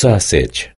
sausage.